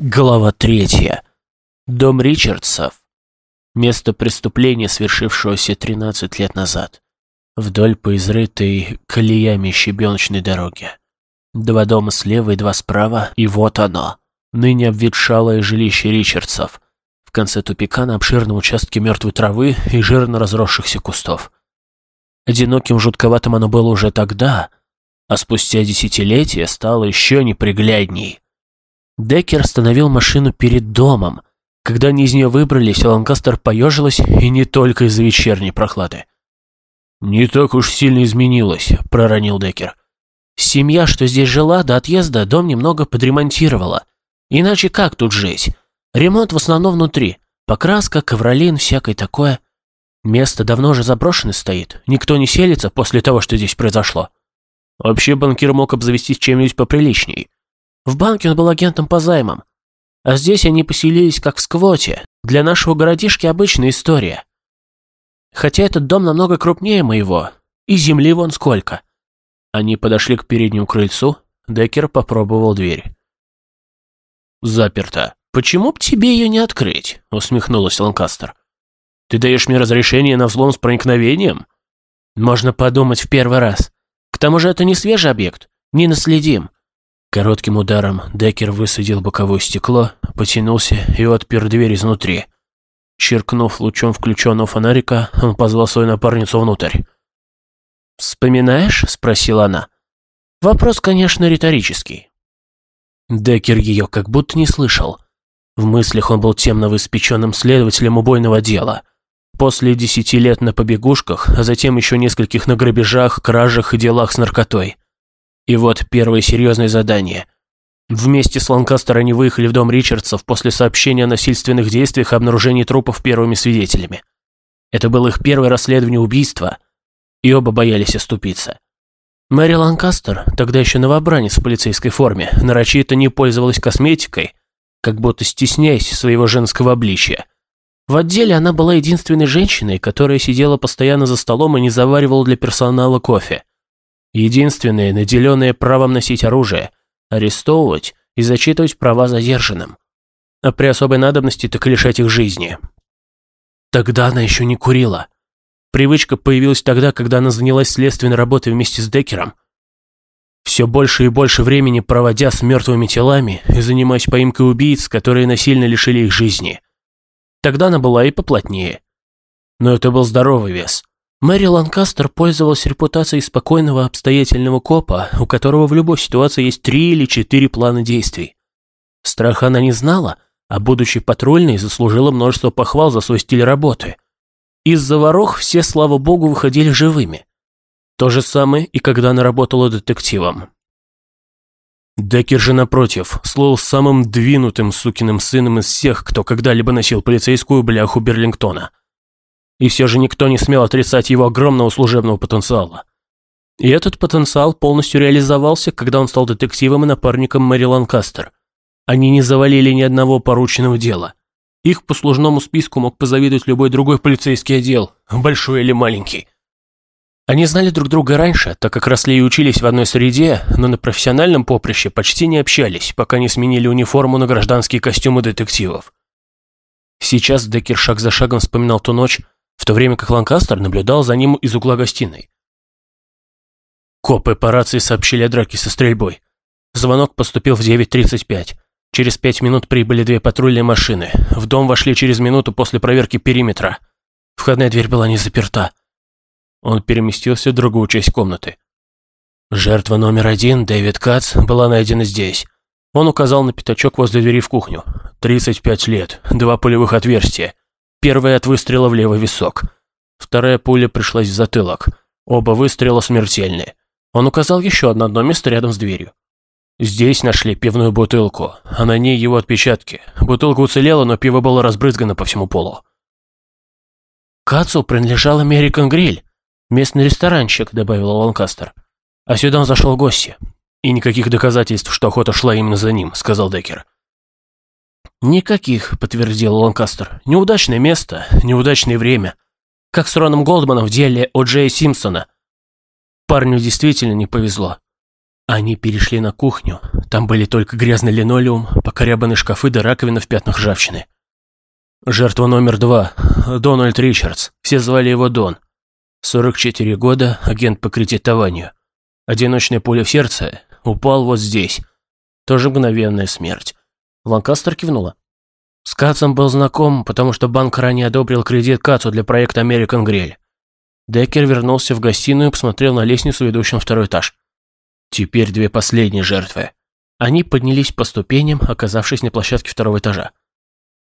Глава третья. Дом Ричардсов. Место преступления, свершившегося 13 лет назад. Вдоль по изрытой колеями щебеночной дороги. Два дома слева и два справа, и вот оно. Ныне обветшалое жилище Ричардсов. В конце тупика на обширном участке мертвой травы и жирно разросшихся кустов. Одиноким жутковатым оно было уже тогда, а спустя десятилетия стало еще неприглядней. Деккер остановил машину перед домом. Когда они из нее выбрались, Ланкастер поежилась, и не только из-за вечерней прохлады. «Не так уж сильно изменилось», — проронил Деккер. «Семья, что здесь жила, до отъезда дом немного подремонтировала. Иначе как тут жить? Ремонт в основном внутри. Покраска, ковролин, всякое такое. Место давно уже заброшено стоит. Никто не селится после того, что здесь произошло. Вообще банкир мог обзавестись чем-нибудь поприличней. В банке он был агентом по займам. А здесь они поселились как в сквоте. Для нашего городишки обычная история. Хотя этот дом намного крупнее моего. И земли вон сколько. Они подошли к переднему крыльцу. Деккер попробовал дверь. «Заперто. Почему б тебе ее не открыть?» — усмехнулась Ланкастер. «Ты даешь мне разрешение на взлом с проникновением?» «Можно подумать в первый раз. К тому же это не свежий объект, не наследим. Коротким ударом Деккер высадил боковое стекло, потянулся и отпер дверь изнутри. Черкнув лучом включенного фонарика, он позвал свою напарницу внутрь. «Вспоминаешь?» – спросила она. Вопрос, конечно, риторический. Деккер ее как будто не слышал. В мыслях он был тем новоиспеченным следователем убойного дела. После десяти лет на побегушках, а затем еще нескольких на грабежах, кражах и делах с наркотой – и вот первое серьезное задание. Вместе с Ланкастер они выехали в дом Ричардсов после сообщения о насильственных действиях и обнаружении трупов первыми свидетелями. Это было их первое расследование убийства, и оба боялись оступиться. Мэри Ланкастер, тогда еще новобранец в полицейской форме, нарочито не пользовалась косметикой, как будто стесняясь своего женского обличия. В отделе она была единственной женщиной, которая сидела постоянно за столом и не заваривала для персонала кофе. Единственные, наделенные правом носить оружие, арестовывать и зачитывать права задержанным. А при особой надобности так лишать их жизни. Тогда она еще не курила. Привычка появилась тогда, когда она занялась следственной работой вместе с Деккером. Все больше и больше времени проводя с мертвыми телами и занимаясь поимкой убийц, которые насильно лишили их жизни. Тогда она была и поплотнее. Но это был здоровый вес. Мэри Ланкастер пользовалась репутацией спокойного обстоятельного копа, у которого в любой ситуации есть три или четыре плана действий. Страха она не знала, а будучи патрульной, заслужила множество похвал за свой стиль работы. Из-за ворох все, слава богу, выходили живыми. То же самое и когда она работала детективом. Деккер же, напротив, слыл самым двинутым сукиным сыном из всех, кто когда-либо носил полицейскую бляху Берлингтона – и все же никто не смел отрицать его огромного служебного потенциала. И этот потенциал полностью реализовался, когда он стал детективом и напарником Мэри Ланкастер. Они не завалили ни одного порученного дела. Их по служному списку мог позавидовать любой другой полицейский отдел, большой или маленький. Они знали друг друга раньше, так как росли и учились в одной среде, но на профессиональном поприще почти не общались, пока не сменили униформу на гражданские костюмы детективов. Сейчас Деккер шаг за шагом вспоминал ту ночь, в то время как Ланкастер наблюдал за ним из угла гостиной. Копы по рации сообщили о драке со стрельбой. Звонок поступил в 9.35. Через пять минут прибыли две патрульные машины. В дом вошли через минуту после проверки периметра. Входная дверь была не заперта. Он переместился в другую часть комнаты. Жертва номер один, Дэвид Кац, была найдена здесь. Он указал на пятачок возле двери в кухню. 35 лет, два пулевых отверстия. Первая от выстрела в левый висок. Вторая пуля пришлась в затылок. Оба выстрела смертельные. Он указал еще на одно место рядом с дверью. Здесь нашли пивную бутылку, а на ней его отпечатки. Бутылка уцелела, но пиво было разбрызгано по всему полу. Кацу принадлежал American Grill, местный ресторанчик, добавила Ланкастер. А сюда он зашел гости. И никаких доказательств, что охота шла именно за ним, сказал Деккер. «Никаких», — подтвердил Ланкастер. «Неудачное место, неудачное время. Как с Роном Голдманом в деле о Джея Симпсона. Парню действительно не повезло». Они перешли на кухню. Там были только грязный линолеум, покорябанные шкафы да раковина в пятнах ржавчины. Жертва номер два. Дональд Ричардс. Все звали его Дон. 44 года, агент по кредитованию. Одиночная пуля в сердце. Упал вот здесь. Тоже мгновенная смерть. Ланкастер кивнула. С Кацом был знаком, потому что банк ранее одобрил кредит Кацу для проекта American Grill. Деккер вернулся в гостиную и посмотрел на лестницу, ведущую на второй этаж. Теперь две последние жертвы. Они поднялись по ступеням, оказавшись на площадке второго этажа.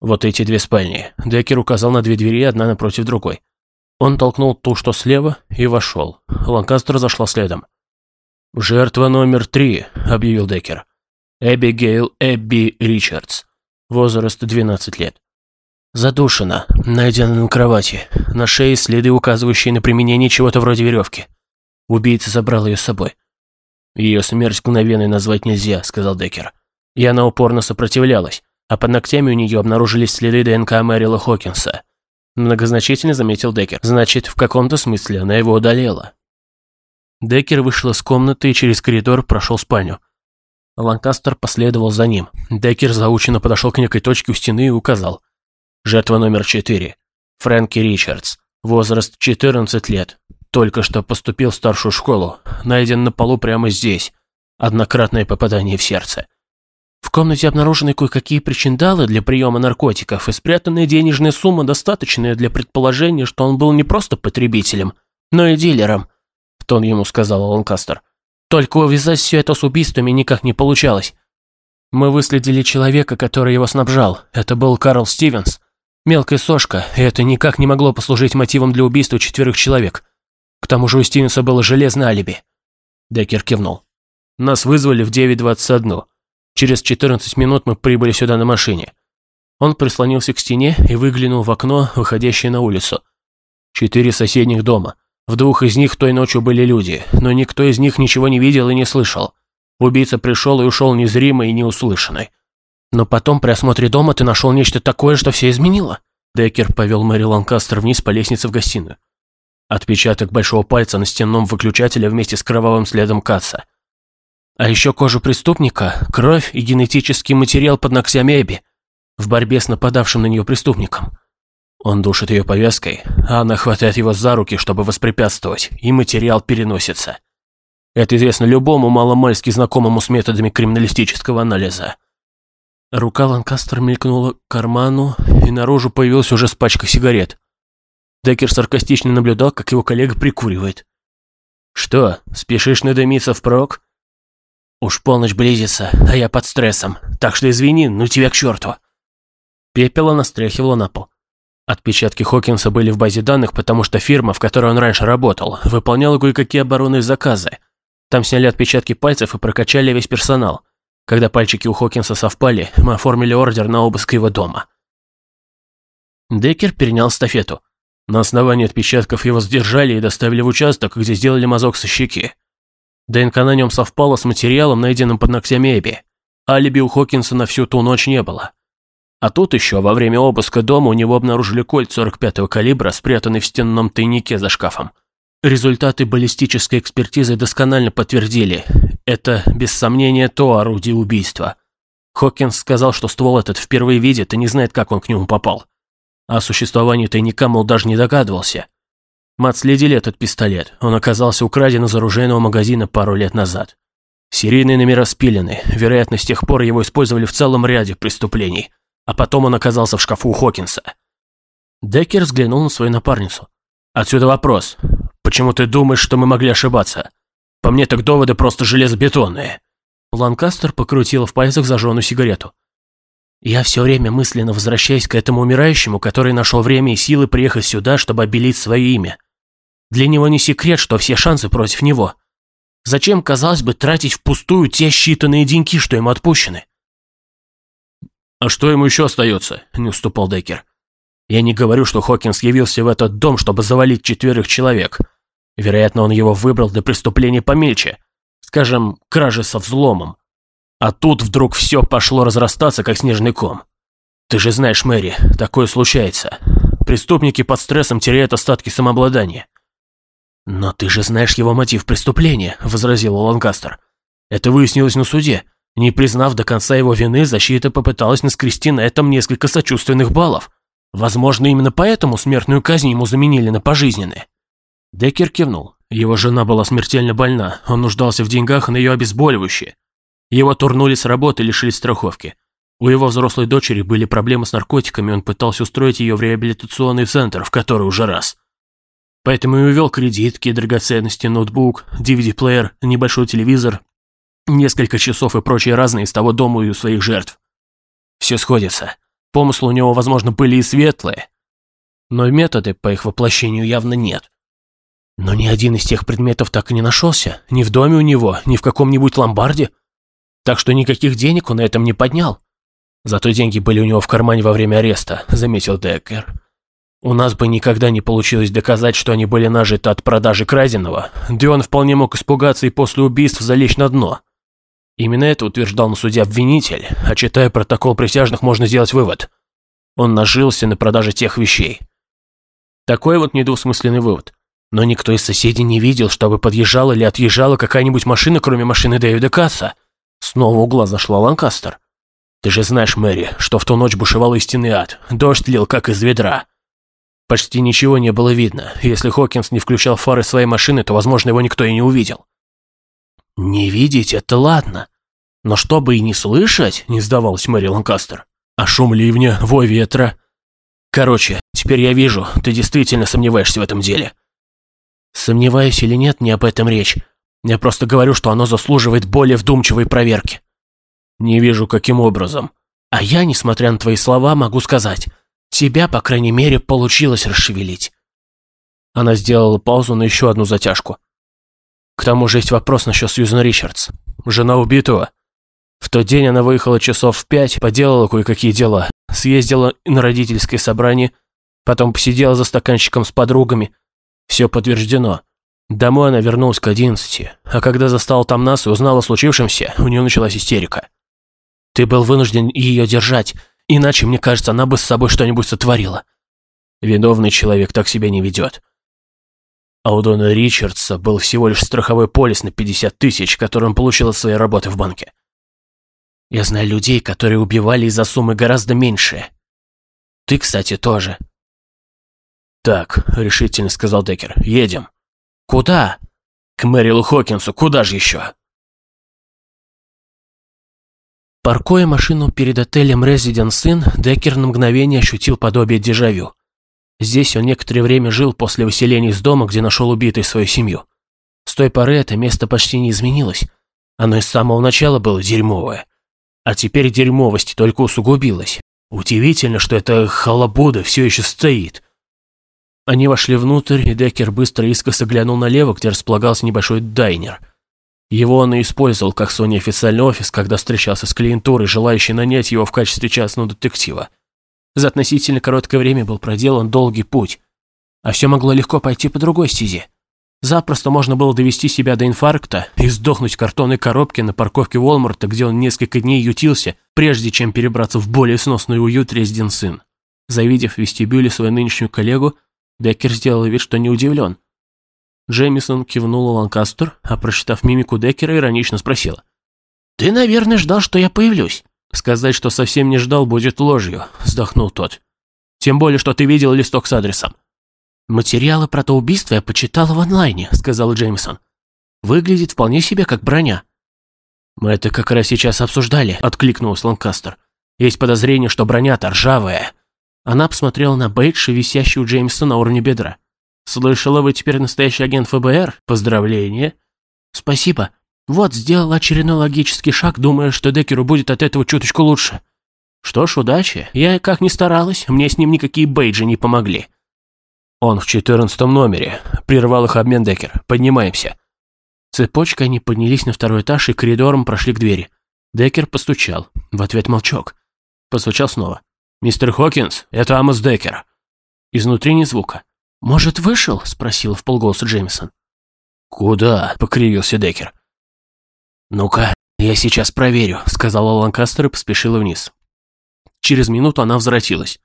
Вот эти две спальни. Деккер указал на две двери, одна напротив другой. Он толкнул ту, что слева, и вошел. Ланкастер зашла следом. «Жертва номер три», — объявил Деккер. Эбигейл Эбби Ричардс. Возраст 12 лет. Задушена, найдена на кровати. На шее следы, указывающие на применение чего-то вроде веревки. Убийца забрал ее с собой. «Ее смерть мгновенной назвать нельзя», — сказал Деккер. И она упорно сопротивлялась, а под ногтями у нее обнаружились следы ДНК Мэрила Хокинса. Многозначительно заметил Деккер. Значит, в каком-то смысле она его удалила. Деккер вышел из комнаты и через коридор прошел спальню. Ланкастер последовал за ним. Деккер заученно подошел к некой точке у стены и указал. Жертва номер четыре. Фрэнки Ричардс. Возраст 14 лет. Только что поступил в старшую школу. Найден на полу прямо здесь. Однократное попадание в сердце. В комнате обнаружены кое-какие причиндалы для приема наркотиков и спрятанная денежная сумма, достаточная для предположения, что он был не просто потребителем, но и дилером, в тон ему сказал Ланкастер. Только увязать все это с убийствами никак не получалось. Мы выследили человека, который его снабжал. Это был Карл Стивенс. Мелкая сошка, и это никак не могло послужить мотивом для убийства четверых человек. К тому же у Стивенса было железное алиби. Деккер кивнул. Нас вызвали в 9.21. Через 14 минут мы прибыли сюда на машине. Он прислонился к стене и выглянул в окно, выходящее на улицу. Четыре соседних дома. В двух из них той ночью были люди, но никто из них ничего не видел и не слышал. Убийца пришел и ушел незримый и неуслышанный. Но потом при осмотре дома ты нашел нечто такое, что все изменило. Деккер повел Мэри Ланкастер вниз по лестнице в гостиную. Отпечаток большого пальца на стенном выключателе вместе с кровавым следом Каца. А еще кожу преступника, кровь и генетический материал под ногтями Эбби в борьбе с нападавшим на нее преступником. Он душит ее повязкой, а она хватает его за руки, чтобы воспрепятствовать, и материал переносится. Это известно любому маломальски знакомому с методами криминалистического анализа. Рука Ланкастер мелькнула к карману, и наружу появилась уже с пачкой сигарет. Деккер саркастично наблюдал, как его коллега прикуривает. «Что, спешишь надымиться впрок?» Уж полночь близится, а я под стрессом, так что извини, ну тебя к черту. Пепел она стряхивала на пол. Отпечатки Хокинса были в базе данных, потому что фирма, в которой он раньше работал, выполняла кое-какие оборонные заказы. Там сняли отпечатки пальцев и прокачали весь персонал. Когда пальчики у Хокинса совпали, мы оформили ордер на обыск его дома. Деккер перенял стафету. На основании отпечатков его задержали и доставили в участок, где сделали мазок со щеки. ДНК на нем совпало с материалом, найденным под ногтями Эбби. Алиби у Хокинса на всю ту ночь не было. А тут еще во время обыска дома у него обнаружили кольт 45-го калибра, спрятанный в стенном тайнике за шкафом. Результаты баллистической экспертизы досконально подтвердили. Это, без сомнения, то орудие убийства. Хокинс сказал, что ствол этот впервые видит и не знает, как он к нему попал. О существовании тайника, мол, даже не догадывался. Мы отследили этот пистолет. Он оказался украден из оружейного магазина пару лет назад. Серийные номера спилены. Вероятно, с тех пор его использовали в целом ряде преступлений. А потом он оказался в шкафу у Хокинса. Деккер взглянул на свою напарницу. «Отсюда вопрос. Почему ты думаешь, что мы могли ошибаться? По мне так доводы просто железобетонные». Ланкастер покрутил в пальцах зажженную сигарету. Я все время мысленно возвращаюсь к этому умирающему, который нашел время и силы приехать сюда, чтобы обелить свое имя. Для него не секрет, что все шансы против него. Зачем, казалось бы, тратить впустую те считанные деньги, что ему отпущены? «А что ему еще остается?» – не уступал Деккер. «Я не говорю, что Хокинс явился в этот дом, чтобы завалить четверых человек. Вероятно, он его выбрал для преступления помельче. Скажем, кражи со взломом. А тут вдруг все пошло разрастаться, как снежный ком. Ты же знаешь, Мэри, такое случается. Преступники под стрессом теряют остатки самообладания. «Но ты же знаешь его мотив преступления», — возразил Ланкастер. Это выяснилось на суде. Не признав до конца его вины, защита попыталась наскрести на этом несколько сочувственных баллов. Возможно, именно поэтому смертную казнь ему заменили на пожизненное. Деккер кивнул. Его жена была смертельно больна, он нуждался в деньгах на ее обезболивающее. Его турнули с работы лишили страховки. У его взрослой дочери были проблемы с наркотиками, он пытался устроить ее в реабилитационный центр, в который уже раз. Поэтому и увел кредитки, драгоценности, ноутбук, DVD-плеер, небольшой телевизор, несколько часов и прочие разные из того дома и у своих жертв. Все сходится. Помыслы у него, возможно, были и светлые, но методы по их воплощению явно нет. Но ни один из тех предметов так и не нашелся, ни в доме у него, ни в каком-нибудь ломбарде. Так что никаких денег он на этом не поднял. Зато деньги были у него в кармане во время ареста, заметил Деккер. У нас бы никогда не получилось доказать, что они были нажиты от продажи краденого, да он вполне мог испугаться и после убийств залечь на дно. Именно это утверждал на суде обвинитель, а читая протокол присяжных, можно сделать вывод. Он нажился на продаже тех вещей. Такой вот недвусмысленный вывод. Но никто из соседей не видел, чтобы подъезжала или отъезжала какая-нибудь машина, кроме машины Дэвида Касса. Снова угла зашла Ланкастер. Ты же знаешь, Мэри, что в ту ночь бушевал истинный ад. Дождь лил, как из ведра. Почти ничего не было видно. Если Хокинс не включал фары своей машины, то, возможно, его никто и не увидел. Не видеть — это ладно. Но чтобы и не слышать, не сдавалась Мэри Ланкастер. А шум ливня, вой ветра. Короче, теперь я вижу, ты действительно сомневаешься в этом деле. Сомневаюсь или нет, не об этом речь. Я просто говорю, что оно заслуживает более вдумчивой проверки. Не вижу, каким образом. А я, несмотря на твои слова, могу сказать, тебя, по крайней мере, получилось расшевелить. Она сделала паузу на еще одну затяжку. К тому же есть вопрос насчет Сьюзен Ричардс, жена убитого. В тот день она выехала часов в пять, поделала кое-какие дела, съездила на родительское собрание, потом посидела за стаканчиком с подругами, все подтверждено. Домой она вернулась к одиннадцати, а когда застала там нас и узнала о случившемся, у нее началась истерика. Ты был вынужден ее держать, иначе, мне кажется, она бы с собой что-нибудь сотворила. Виновный человек так себя не ведет. А у Дона Ричардса был всего лишь страховой полис на 50 тысяч, который он получил от своей работы в банке. Я знаю людей, которые убивали из-за суммы гораздо меньшие. Ты, кстати, тоже. «Так», — решительно сказал Деккер, — «едем». «Куда?» «К Мэрилу Хокинсу, куда же еще?» Паркуя машину перед отелем Residence Inn, Деккер на мгновение ощутил подобие дежавю. Здесь он некоторое время жил после выселения из дома, где нашел убитой свою семью. С той поры это место почти не изменилось. Оно с самого начала было дерьмовое. А теперь дерьмовость только усугубилась. Удивительно, что эта халабуда все еще стоит. Они вошли внутрь, и Деккер быстро искоса глянул налево, где располагался небольшой дайнер. Его он и использовал как свой неофициальный офис, когда встречался с клиентурой, желающей нанять его в качестве частного детектива. За относительно короткое время был проделан долгий путь. А все могло легко пойти по другой стезе. Запросто можно было довести себя до инфаркта и сдохнуть в картонной коробке на парковке Уолмарта, где он несколько дней ютился, прежде чем перебраться в более сносный уют Резиденс Inn. Завидев в вестибюле свою нынешнюю коллегу, Деккер сделал вид, что не удивлен. Джеймисон кивнула Ланкастер, а прочитав мимику Деккера, иронично спросила. «Ты, наверное, ждал, что я появлюсь?» «Сказать, что совсем не ждал, будет ложью», — вздохнул тот. «Тем более, что ты видел листок с адресом». «Материалы про то убийство я почитала в онлайне», — сказал Джеймисон. «Выглядит вполне себе как броня». «Мы это как раз сейчас обсуждали», — откликнулся Ланкастер. «Есть подозрение, что броня-то ржавая». Она посмотрела на бейджи, висящий у Джеймса на уровне бедра. «Слышала, вы теперь настоящий агент ФБР? Поздравления!» «Спасибо. Вот, сделал очередной логический шаг, думая, что Деккеру будет от этого чуточку лучше. Что ж, удачи. Я как ни старалась, мне с ним никакие бейджи не помогли». «Он в четырнадцатом номере», — прервал их обмен Деккер. «Поднимаемся». Цепочкой они поднялись на второй этаж и коридором прошли к двери. Деккер постучал. В ответ молчок. Постучал снова. «Мистер Хокинс, это Амос Деккер». Изнутри ни звука. «Может, вышел?» – спросил в полголоса Джеймисон. «Куда?» – покривился Деккер. «Ну-ка, я сейчас проверю», – сказала Ланкастер и поспешила вниз. Через минуту она возвратилась.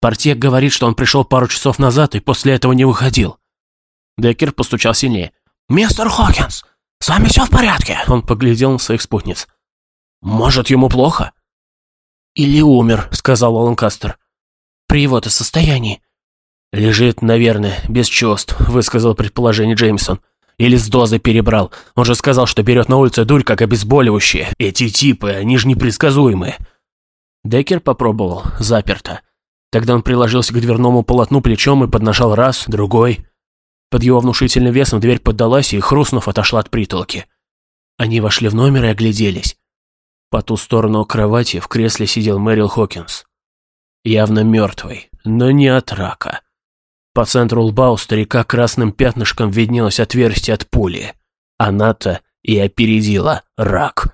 Портье говорит, что он пришел пару часов назад и после этого не выходил. Деккер постучал сильнее. «Мистер Хокинс, «С вами все в порядке?» Он поглядел на своих спутниц. «Может, ему плохо?» «Или умер», — сказал Ланкастер. «При его-то состоянии». «Лежит, наверное, без чувств», — высказал предположение Джеймсон. «Или с дозой перебрал. Он же сказал, что берет на улице дурь как обезболивающее. Эти типы, они же непредсказуемые». Деккер попробовал. Заперто. Тогда он приложился к дверному полотну плечом и поднажал раз, другой. Под его внушительным весом дверь поддалась и, хрустнув, отошла от притолки. Они вошли в номер и огляделись. По ту сторону кровати в кресле сидел Мэрил Хокинс. Явно мертвый, но не от рака. По центру лба у старика красным пятнышком виднелось отверстие от пули. Она-то и опередила рак.